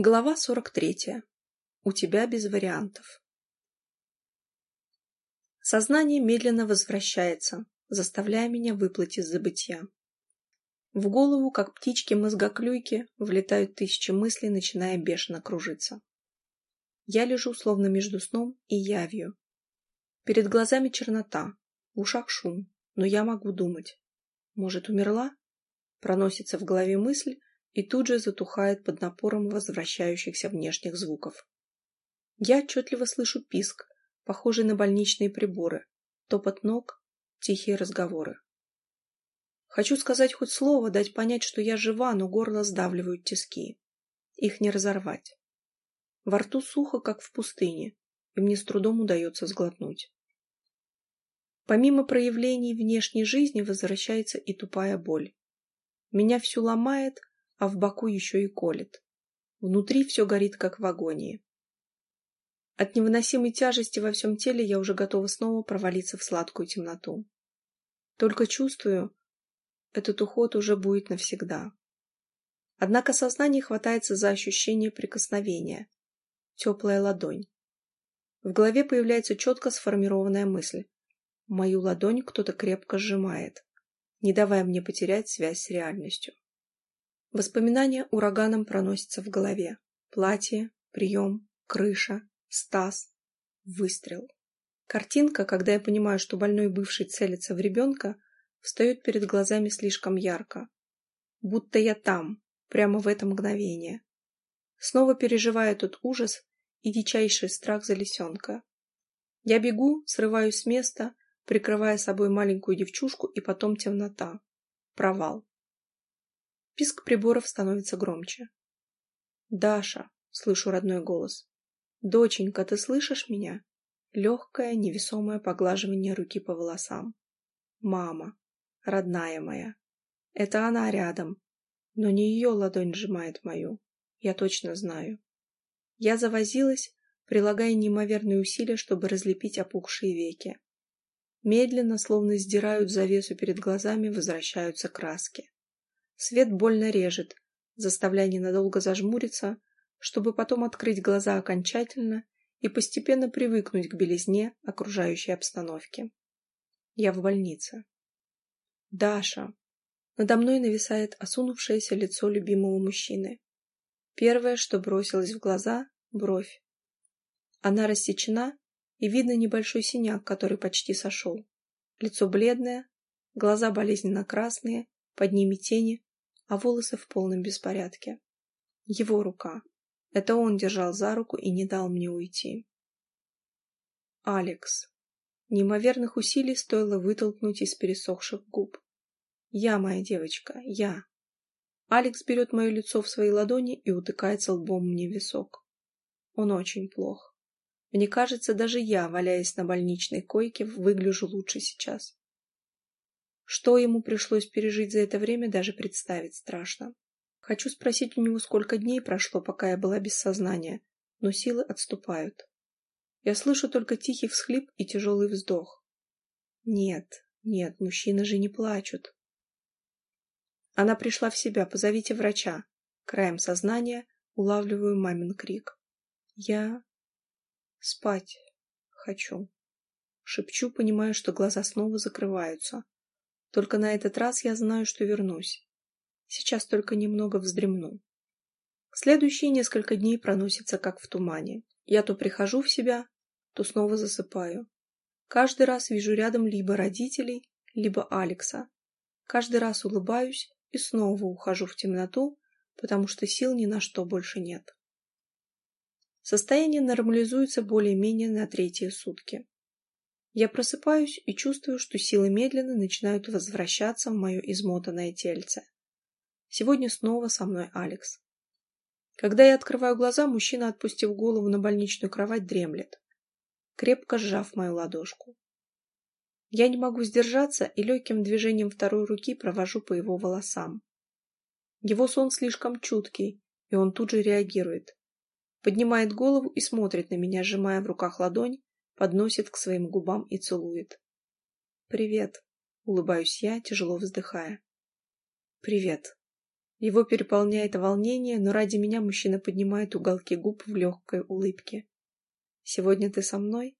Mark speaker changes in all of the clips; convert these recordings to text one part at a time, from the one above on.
Speaker 1: Глава 43. У тебя без вариантов. Сознание медленно возвращается, заставляя меня выплыть из забытья. В голову, как птички-мозгоклюйки, влетают тысячи мыслей, начиная бешено кружиться. Я лежу словно между сном и явью. Перед глазами чернота, в ушах шум, но я могу думать. Может, умерла? Проносится в голове мысль, и тут же затухает под напором возвращающихся внешних звуков. Я отчетливо слышу писк, похожий на больничные приборы, топот ног, тихие разговоры. Хочу сказать хоть слово, дать понять, что я жива, но горло сдавливают тиски. Их не разорвать. Во рту сухо, как в пустыне, и мне с трудом удается сглотнуть. Помимо проявлений внешней жизни возвращается и тупая боль. Меня всю ломает, а в боку еще и колет. Внутри все горит, как в агонии. От невыносимой тяжести во всем теле я уже готова снова провалиться в сладкую темноту. Только чувствую, этот уход уже будет навсегда. Однако сознание хватается за ощущение прикосновения. Теплая ладонь. В голове появляется четко сформированная мысль. Мою ладонь кто-то крепко сжимает, не давая мне потерять связь с реальностью. Воспоминания ураганом проносятся в голове. Платье, прием, крыша, Стас, выстрел. Картинка, когда я понимаю, что больной бывший целится в ребенка, встает перед глазами слишком ярко. Будто я там, прямо в это мгновение. Снова переживаю тот ужас и дичайший страх за лисенка. Я бегу, срываюсь с места, прикрывая собой маленькую девчушку, и потом темнота. Провал. Писк приборов становится громче. «Даша!» — слышу родной голос. «Доченька, ты слышишь меня?» Легкое, невесомое поглаживание руки по волосам. «Мама! Родная моя!» Это она рядом, но не ее ладонь сжимает мою. Я точно знаю. Я завозилась, прилагая неимоверные усилия, чтобы разлепить опухшие веки. Медленно, словно сдирают завесу перед глазами, возвращаются краски. Свет больно режет, заставляя ненадолго зажмуриться, чтобы потом открыть глаза окончательно и постепенно привыкнуть к белизне окружающей обстановки. Я в больнице. Даша. Надо мной нависает осунувшееся лицо любимого мужчины. Первое, что бросилось в глаза — бровь. Она рассечена, и видно небольшой синяк, который почти сошел. Лицо бледное, глаза болезненно красные, под ними тени, а волосы в полном беспорядке. Его рука. Это он держал за руку и не дал мне уйти. Алекс. Неимоверных усилий стоило вытолкнуть из пересохших губ. Я, моя девочка, я. Алекс берет мое лицо в свои ладони и утыкается лбом мне в висок. Он очень плох. Мне кажется, даже я, валяясь на больничной койке, выгляжу лучше сейчас. Что ему пришлось пережить за это время, даже представить страшно. Хочу спросить у него, сколько дней прошло, пока я была без сознания, но силы отступают. Я слышу только тихий всхлип и тяжелый вздох. Нет, нет, мужчины же не плачут. Она пришла в себя, позовите врача. Краем сознания улавливаю мамин крик. Я спать хочу. Шепчу, понимая, что глаза снова закрываются. Только на этот раз я знаю, что вернусь. Сейчас только немного вздремну. Следующие несколько дней проносятся как в тумане. Я то прихожу в себя, то снова засыпаю. Каждый раз вижу рядом либо родителей, либо Алекса. Каждый раз улыбаюсь и снова ухожу в темноту, потому что сил ни на что больше нет. Состояние нормализуется более-менее на третьи сутки. Я просыпаюсь и чувствую, что силы медленно начинают возвращаться в мое измотанное тельце. Сегодня снова со мной Алекс. Когда я открываю глаза, мужчина, отпустив голову на больничную кровать, дремлет, крепко сжав мою ладошку. Я не могу сдержаться и легким движением второй руки провожу по его волосам. Его сон слишком чуткий, и он тут же реагирует. Поднимает голову и смотрит на меня, сжимая в руках ладонь, подносит к своим губам и целует. «Привет», — улыбаюсь я, тяжело вздыхая. «Привет». Его переполняет волнение, но ради меня мужчина поднимает уголки губ в легкой улыбке. «Сегодня ты со мной?»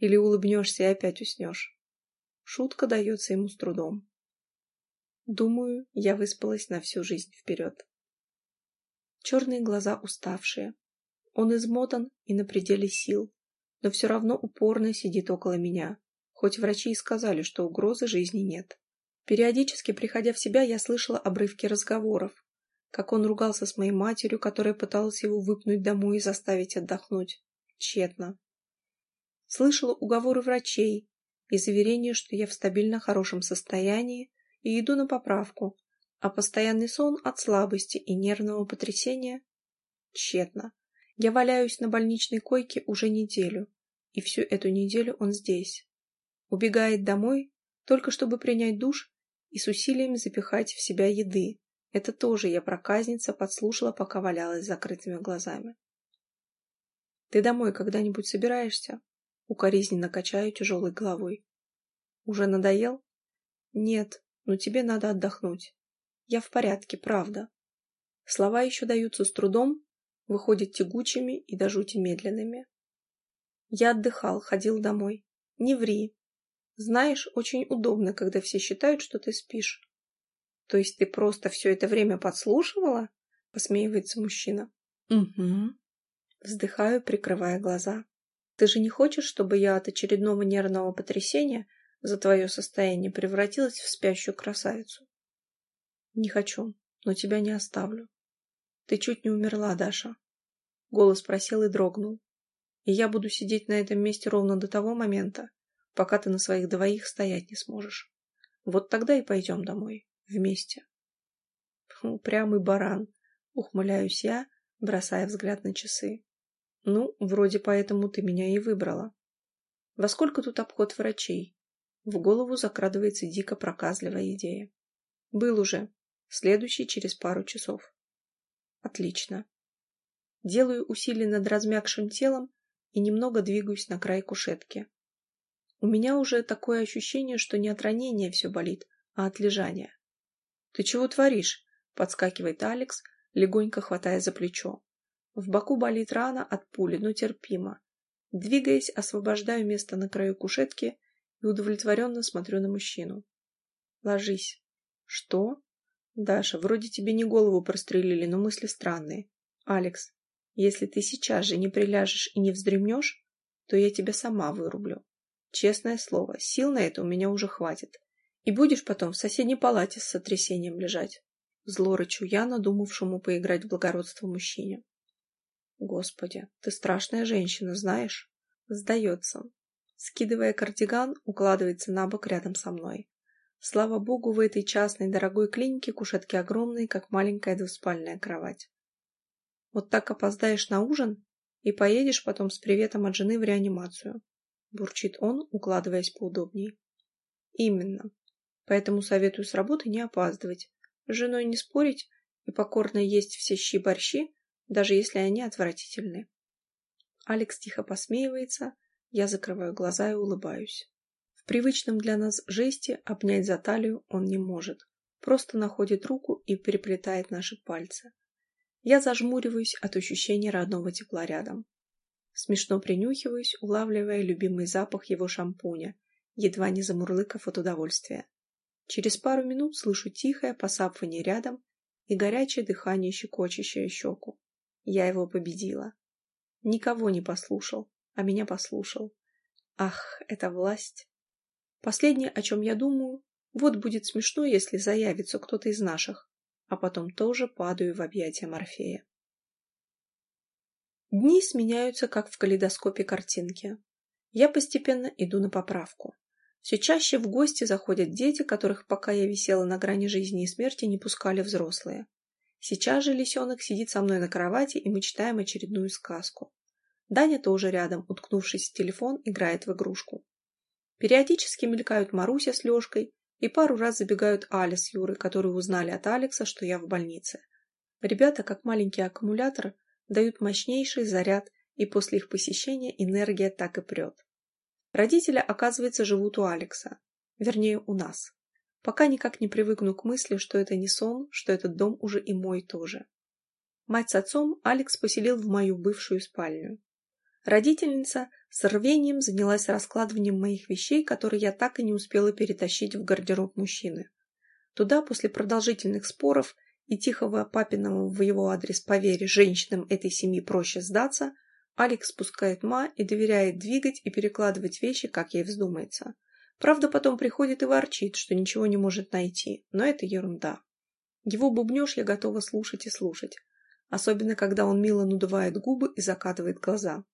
Speaker 1: Или улыбнешься и опять уснешь? Шутка дается ему с трудом. Думаю, я выспалась на всю жизнь вперед. Черные глаза уставшие. Он измотан и на пределе сил, но все равно упорно сидит около меня, хоть врачи и сказали, что угрозы жизни нет. Периодически, приходя в себя, я слышала обрывки разговоров, как он ругался с моей матерью, которая пыталась его выпнуть домой и заставить отдохнуть. Тщетно. Слышала уговоры врачей и заверения, что я в стабильно хорошем состоянии и иду на поправку, а постоянный сон от слабости и нервного потрясения тщетно. Я валяюсь на больничной койке уже неделю, и всю эту неделю он здесь. Убегает домой, только чтобы принять душ и с усилием запихать в себя еды. Это тоже я проказница подслушала, пока валялась с закрытыми глазами. «Ты домой когда-нибудь собираешься?» Укоризненно качаю тяжелой головой. «Уже надоел?» «Нет, но тебе надо отдохнуть. Я в порядке, правда». Слова еще даются с трудом, выходят тягучими и до жути медленными. Я отдыхал, ходил домой. Не ври. Знаешь, очень удобно, когда все считают, что ты спишь. То есть ты просто все это время подслушивала? Посмеивается мужчина. Угу. Вздыхаю, прикрывая глаза. Ты же не хочешь, чтобы я от очередного нервного потрясения за твое состояние превратилась в спящую красавицу? Не хочу, но тебя не оставлю. Ты чуть не умерла, Даша. Голос просел и дрогнул. И я буду сидеть на этом месте ровно до того момента, пока ты на своих двоих стоять не сможешь. Вот тогда и пойдем домой. Вместе. Упрямый баран. Ухмыляюсь я, бросая взгляд на часы. Ну, вроде поэтому ты меня и выбрала. Во сколько тут обход врачей? В голову закрадывается дико проказливая идея. Был уже. Следующий через пару часов. Отлично. Делаю усилие над размягшим телом и немного двигаюсь на край кушетки. У меня уже такое ощущение, что не от ранения все болит, а от лежания. «Ты чего творишь?» — подскакивает Алекс, легонько хватая за плечо. В боку болит рана от пули, но терпимо. Двигаясь, освобождаю место на краю кушетки и удовлетворенно смотрю на мужчину. «Ложись». «Что?» «Даша, вроде тебе не голову прострелили, но мысли странные. Алекс, если ты сейчас же не приляжешь и не вздремнешь, то я тебя сама вырублю. Честное слово, сил на это у меня уже хватит. И будешь потом в соседней палате с сотрясением лежать. Зло рычу я, надумавшему поиграть в благородство мужчине. Господи, ты страшная женщина, знаешь? Сдается. Скидывая кардиган, укладывается на бок рядом со мной. Слава богу, в этой частной дорогой клинике кушетки огромные, как маленькая двуспальная кровать. Вот так опоздаешь на ужин и поедешь потом с приветом от жены в реанимацию. Бурчит он, укладываясь поудобней. Именно. Поэтому советую с работы не опаздывать. С женой не спорить и покорно есть все щи-борщи, даже если они отвратительны. Алекс тихо посмеивается, я закрываю глаза и улыбаюсь. В привычном для нас жесте обнять за талию он не может, просто находит руку и переплетает наши пальцы. Я зажмуриваюсь от ощущения родного тепла рядом. Смешно принюхиваюсь, улавливая любимый запах его шампуня, едва не замурлыкав от удовольствия. Через пару минут слышу тихое посапывание рядом и горячее дыхание, щекочущее щеку. Я его победила. Никого не послушал, а меня послушал. Ах, это власть! Последнее, о чем я думаю, вот будет смешно, если заявится кто-то из наших, а потом тоже падаю в объятия Морфея. Дни сменяются, как в калейдоскопе картинки. Я постепенно иду на поправку. Все чаще в гости заходят дети, которых, пока я висела на грани жизни и смерти, не пускали взрослые. Сейчас же лисенок сидит со мной на кровати, и мы читаем очередную сказку. Даня тоже рядом, уткнувшись в телефон, играет в игрушку. Периодически мелькают Маруся с Лешкой, и пару раз забегают Аля с Юрой, которые узнали от Алекса, что я в больнице. Ребята, как маленький аккумулятор, дают мощнейший заряд, и после их посещения энергия так и прет. Родители, оказывается, живут у Алекса. Вернее, у нас. пока никак не привыкну к мысли, что это не сон, что этот дом уже и мой тоже. Мать с отцом Алекс поселил в мою бывшую спальню. Родительница с рвением занялась раскладыванием моих вещей, которые я так и не успела перетащить в гардероб мужчины. Туда после продолжительных споров и тихого папиного в его адрес поверь, женщинам этой семьи проще сдаться, Алекс спускает ма и доверяет двигать и перекладывать вещи, как ей вздумается. Правда, потом приходит и ворчит, что ничего не может найти, но это ерунда. Его бубнеж я готова слушать и слушать, особенно когда он мило надувает губы и закатывает глаза.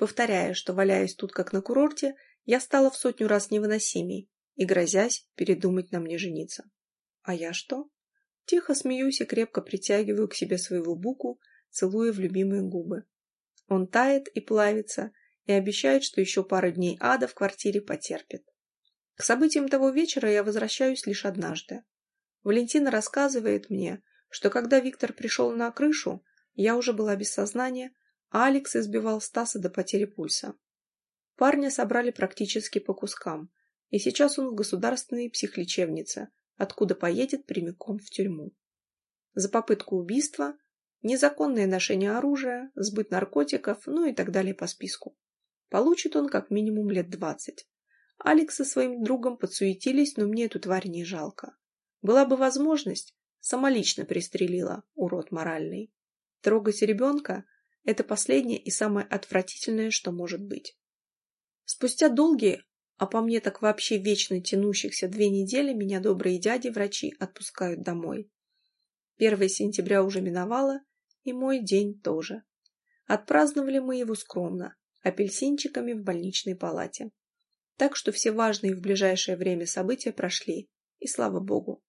Speaker 1: Повторяя, что валяюсь тут как на курорте, я стала в сотню раз невыносимей и, грозясь, передумать на мне жениться. А я что? Тихо смеюсь и крепко притягиваю к себе своего буку, целуя в любимые губы. Он тает и плавится, и обещает, что еще пару дней ада в квартире потерпит. К событиям того вечера я возвращаюсь лишь однажды. Валентина рассказывает мне, что когда Виктор пришел на крышу, я уже была без сознания, Алекс избивал Стаса до потери пульса. Парня собрали практически по кускам, и сейчас он в государственной психлечебнице, откуда поедет прямиком в тюрьму. За попытку убийства, незаконное ношение оружия, сбыт наркотиков, ну и так далее по списку. Получит он как минимум лет двадцать. Алекс со своим другом подсуетились, но мне эту тварь не жалко. Была бы возможность, самолично пристрелила, урод моральный. Трогать ребенка – это последнее и самое отвратительное, что может быть. Спустя долгие, а по мне так вообще вечно тянущихся две недели, меня добрые дяди-врачи отпускают домой. 1 сентября уже миновало, и мой день тоже. Отпраздновали мы его скромно, апельсинчиками в больничной палате. Так что все важные в ближайшее время события прошли, и слава богу.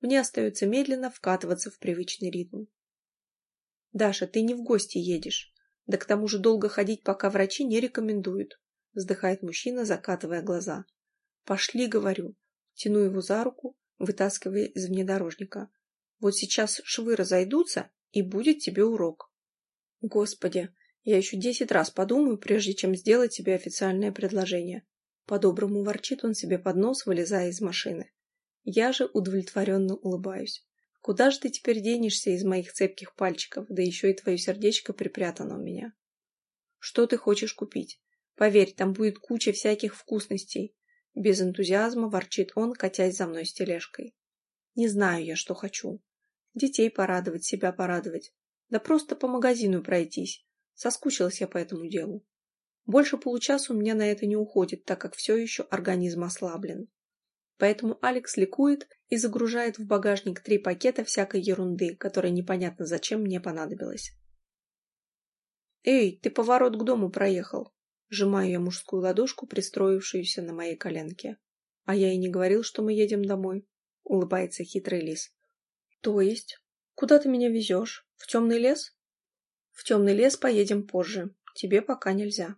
Speaker 1: Мне остается медленно вкатываться в привычный ритм. «Даша, ты не в гости едешь. Да к тому же долго ходить, пока врачи не рекомендуют», вздыхает мужчина, закатывая глаза. «Пошли, — говорю». Тяну его за руку, вытаскивая из внедорожника. «Вот сейчас швы разойдутся, и будет тебе урок». Господи, я еще десять раз подумаю, прежде чем сделать тебе официальное предложение. По-доброму ворчит он себе под нос, вылезая из машины. Я же удовлетворенно улыбаюсь. Куда же ты теперь денешься из моих цепких пальчиков, да еще и твое сердечко припрятано у меня? Что ты хочешь купить? Поверь, там будет куча всяких вкусностей. Без энтузиазма ворчит он, катясь за мной с тележкой. Не знаю я, что хочу. Детей порадовать, себя порадовать. Да просто по магазину пройтись. Соскучилась я по этому делу. Больше получаса у меня на это не уходит, так как все еще организм ослаблен. Поэтому Алекс ликует и загружает в багажник три пакета всякой ерунды, которая непонятно зачем мне понадобилась. «Эй, ты поворот к дому проехал!» Сжимаю я мужскую ладошку, пристроившуюся на моей коленке. «А я и не говорил, что мы едем домой», — улыбается хитрый лис. «То есть? Куда ты меня везешь? В темный лес?» «В темный лес поедем позже. Тебе пока нельзя».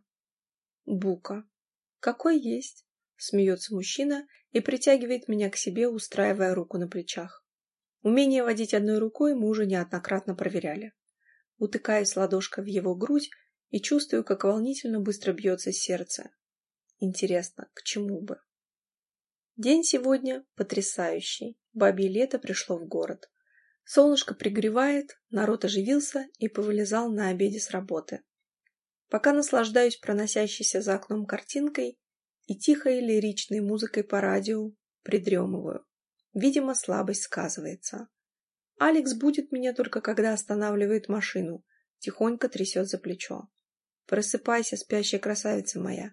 Speaker 1: Бука. Какой есть. Смеется мужчина и притягивает меня к себе, устраивая руку на плечах. Умение водить одной рукой мы уже неоднократно проверяли. Утыкаюсь ладошкой в его грудь и чувствую, как волнительно быстро бьется сердце. Интересно, к чему бы? День сегодня потрясающий. Бабье лето пришло в город. Солнышко пригревает, народ оживился и повылезал на обеде с работы. Пока наслаждаюсь проносящейся за окном картинкой и тихой лиричной музыкой по радио, придремываю. Видимо, слабость сказывается. Алекс будет меня только когда останавливает машину, тихонько трясет за плечо. «Просыпайся, спящая красавица моя!»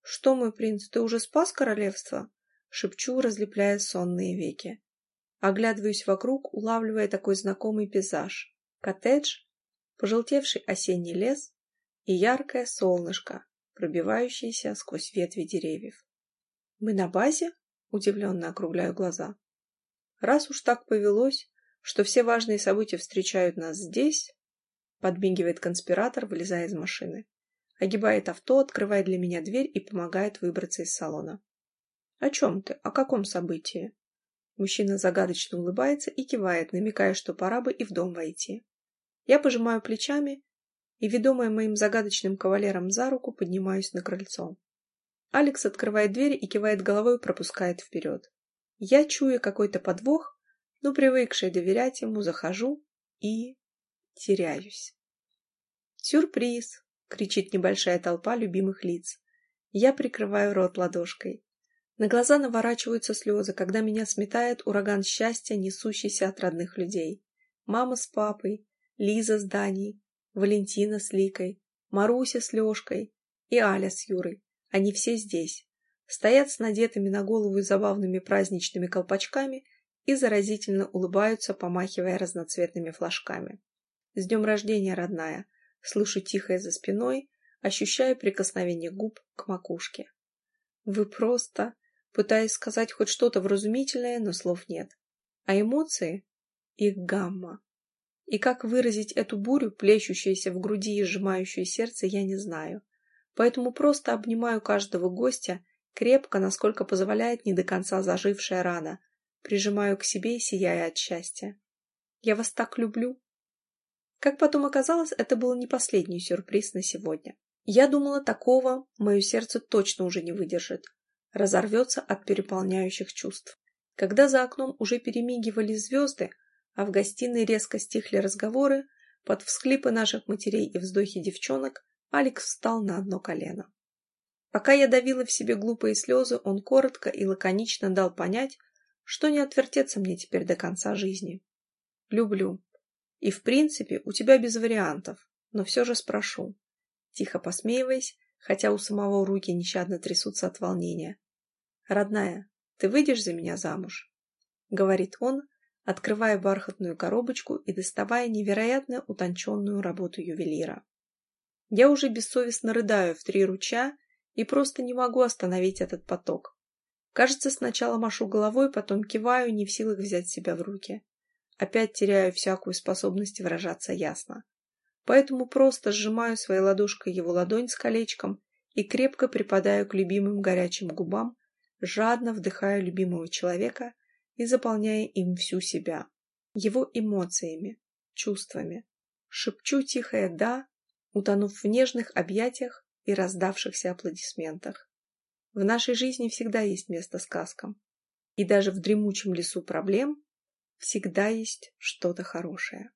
Speaker 1: «Что, мой принц, ты уже спас королевство?» Шепчу, разлепляя сонные веки. Оглядываюсь вокруг, улавливая такой знакомый пейзаж. Коттедж, пожелтевший осенний лес, и яркое солнышко, пробивающееся сквозь ветви деревьев. «Мы на базе?» – удивленно округляю глаза. «Раз уж так повелось, что все важные события встречают нас здесь», – подмигивает конспиратор, вылезая из машины. Огибает авто, открывает для меня дверь и помогает выбраться из салона. «О чем ты? О каком событии?» Мужчина загадочно улыбается и кивает, намекая, что пора бы и в дом войти. Я пожимаю плечами и, ведомая моим загадочным кавалером за руку, поднимаюсь на крыльцо. Алекс открывает дверь и кивает головой, пропускает вперед. Я, чуя какой-то подвох, но привыкшая доверять ему, захожу и... теряюсь. «Сюрприз!» — кричит небольшая толпа любимых лиц. Я прикрываю рот ладошкой. На глаза наворачиваются слезы, когда меня сметает ураган счастья, несущийся от родных людей. Мама с папой, Лиза с Даней, Валентина с Ликой, Маруся с Лешкой и Аля с Юрой. Они все здесь. Стоят с надетыми на голову забавными праздничными колпачками и заразительно улыбаются, помахивая разноцветными флажками. «С днем рождения, родная!» Слышу тихое за спиной, ощущаю прикосновение губ к макушке. «Вы просто...» Пытаюсь сказать хоть что-то вразумительное, но слов нет. А эмоции? Их гамма. И как выразить эту бурю, плещущуюся в груди и сжимающую сердце, я не знаю. Поэтому просто обнимаю каждого гостя, крепко, насколько позволяет не до конца зажившая рана, прижимаю к себе, сияя от счастья. Я вас так люблю. Как потом оказалось, это был не последний сюрприз на сегодня. Я думала, такого мое сердце точно уже не выдержит. Разорвется от переполняющих чувств. Когда за окном уже перемигивали звезды, а в гостиной резко стихли разговоры, под всклипы наших матерей и вздохи девчонок Алекс встал на одно колено. Пока я давила в себе глупые слезы, он коротко и лаконично дал понять, что не отвертеться мне теперь до конца жизни. Люблю. И, в принципе, у тебя без вариантов, но все же спрошу. Тихо посмеиваясь, хотя у самого руки нещадно трясутся от волнения. «Родная, ты выйдешь за меня замуж?» — говорит он, открывая бархатную коробочку и доставая невероятно утонченную работу ювелира. Я уже бессовестно рыдаю в три ручья и просто не могу остановить этот поток. Кажется, сначала машу головой, потом киваю, не в силах взять себя в руки. Опять теряю всякую способность выражаться ясно. Поэтому просто сжимаю своей ладошкой его ладонь с колечком и крепко припадаю к любимым горячим губам, жадно вдыхаю любимого человека и заполняя им всю себя, его эмоциями, чувствами. Шепчу тихое «да», утонув в нежных объятиях и раздавшихся аплодисментах. В нашей жизни всегда есть место сказкам. И даже в дремучем лесу проблем всегда есть что-то хорошее.